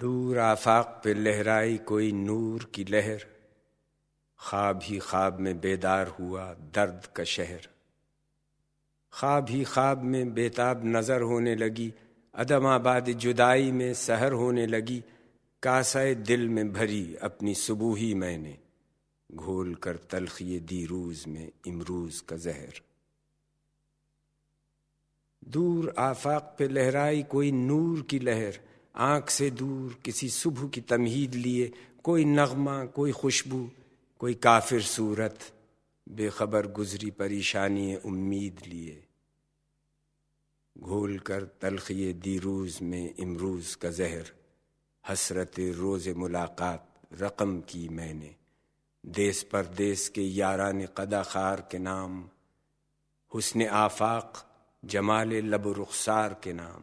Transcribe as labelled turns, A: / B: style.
A: دور آفاق پہ لہرائی کوئی نور کی لہر، خواب ہی خواب میں بیدار ہوا درد کا شہر۔ خواب ہی خواب میں بیتاب نظر ہونے لگی، عدم آباد جدائی میں سحر ہونے لگی، کاسائے دل میں بھری اپنی صبوہی میں نے، گھول کر تلخی دیروز میں امروز کا زہر۔ دور آفاق پہ لہرائی کوئی نور کی لہر آنکھ سے دور کسی صبح کی تمہید لیے کوئی نغمہ، کوئی خوشبو، کوئی کافر صورت بے خبر گزری پریشانی امید لیے۔ گھول کر تلخی دیروز میں امروز کا زہر، حسرت روز ملاقات رقم کی میں نے۔ دیس پر دیس کے یاران قدا خار کے نام، حسن آفاق جمال لب رخسار کے نام۔